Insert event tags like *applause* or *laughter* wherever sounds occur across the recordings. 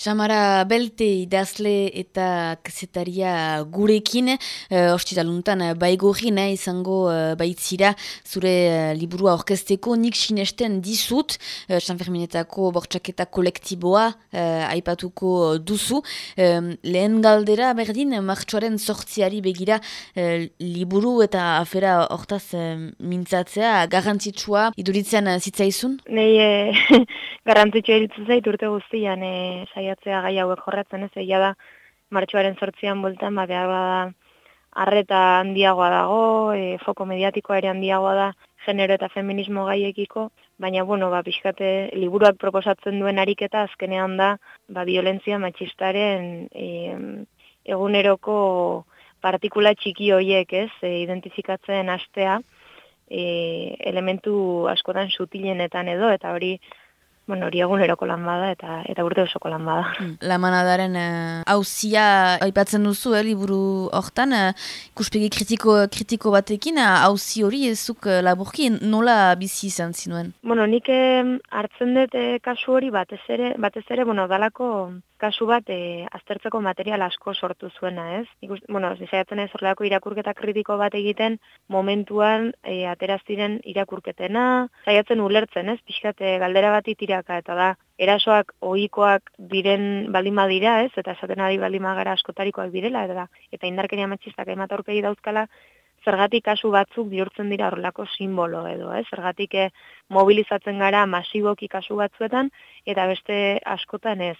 Samara Belte idazle eta kasetaria gurekin, e, hospitaluntan baigorri nahi izango e, baitzira zure e, liburua orkesteko nik sinesten dizut, e, San Ferminetako bortxaketa kolektiboa e, aipatuko duzu. E, lehen galdera berdin, martxoaren sortziari begira e, liburu eta afera hortaz e, mintzatzea, garantzitsua iduritzen zitzaizun? Nei *laughs* e, garantzitsua irutzen zait urte guztian, e, saiatzea gai hauek jorratzen ez? Egia da martxoaren sortzian bultan ba behar bada arreta handiagoa dago, e, foko mediatikoa ere handiagoa da genero eta feminismo gaiekiko, baina bueno, ba pixkate liburuak proposatzen duen ariketa azkenean da ba violentzia matxistaren e, eguneroko partikula txiki hoiek, ez, e, identifikatzen astea e, elementu askotan sutilenetan edo eta hori bueno, hori eguneroko lan bada eta eta urte osoko lan bada. Hmm. *laughs* Lamanadaren hauzia uh, aipatzen duzu, eh, liburu hortan, uh, ikuspegi kritiko, kritiko batekin, hauzi uh, hori ezuk uh, laburki nola bizi izan zinuen? Bueno, nik eh, hartzen dut eh, kasu hori batez ere, batez ere, bueno, dalako kasu bat e, aztertzeko material asko sortu zuena, ez? Ikus, bueno, zizaiatzen ez horrelako irakurketa kritiko bat egiten momentuan e, ateraziren irakurketena, zaiatzen ulertzen, ez? Pixkate galdera bat itiraka eta da, erasoak ohikoak diren baldin badira, ez? Eta esaten ari baldin magara askotarikoak direla, eta da, eta indarkeria matxistak emat aurpegi dauzkala, zergatik kasu batzuk bihurtzen dira horrelako simbolo edo, eh? zergatik eh, mobilizatzen gara masiboki kasu batzuetan, eta beste askotan ez.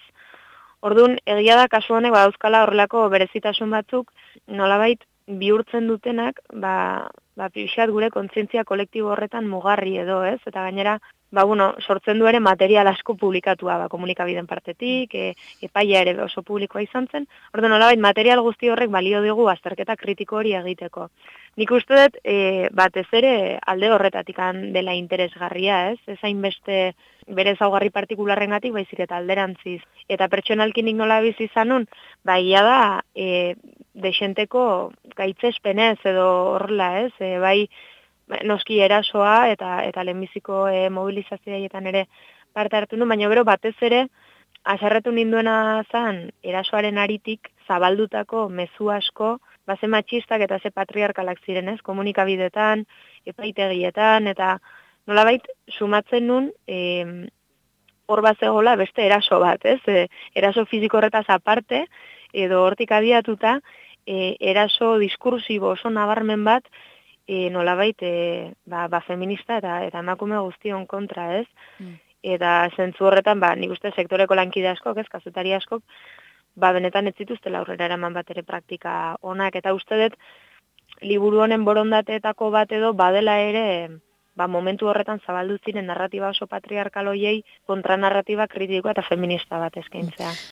Orduan, egia da kasu honek badauzkala horrelako berezitasun batzuk, nolabait bihurtzen dutenak, ba, ba pixat gure kontzientzia kolektibo horretan mugarri edo, ez? Eta gainera, ba, bueno, sortzen du ere material asko publikatua, ba, komunikabiden partetik, e, epaia ere oso publikoa izan zen. Orduan, nolabait material guzti horrek balio dugu azterketa kritiko hori egiteko. Nik uste dut, e, batez ere alde horretatik dela interesgarria, ez? Ez hainbeste bere zaugarri partikularren gatik, baizik eta alderantziz. Eta pertsonalkin nik nola bizi zanun, bai da, e, desenteko gaitzespenez edo horrela ez, e, bai noski erasoa eta eta lehenbiziko e, mobilizazioetan ere parte hartu nu, baina bero batez ere, asarretu ninduena zan, erasoaren aritik zabaldutako mezu asko, baze matxistak eta ze patriarkalak ziren ez, komunikabidetan, epaitegietan, eta nolabait sumatzen nun e, hor bat zegoela beste eraso bat, ez? E, eraso fiziko horretaz aparte, edo hortik abiatuta, e, eraso diskursibo oso nabarmen bat, e, nolabait e, ba, ba feminista eta eta emakume guztion kontra, ez? Mm. Eta zentzu horretan, ba, nik uste sektoreko lankide askok, ez, kazetari askok, ba, benetan ez zituzte laurrera eraman bat ere praktika onak, eta uste dut, liburu honen borondateetako bat edo, badela ere, ba, momentu horretan zabaldu ziren narratiba oso patriarkaloiei kontra narratiba kritikoa eta feminista bat eskaintzea.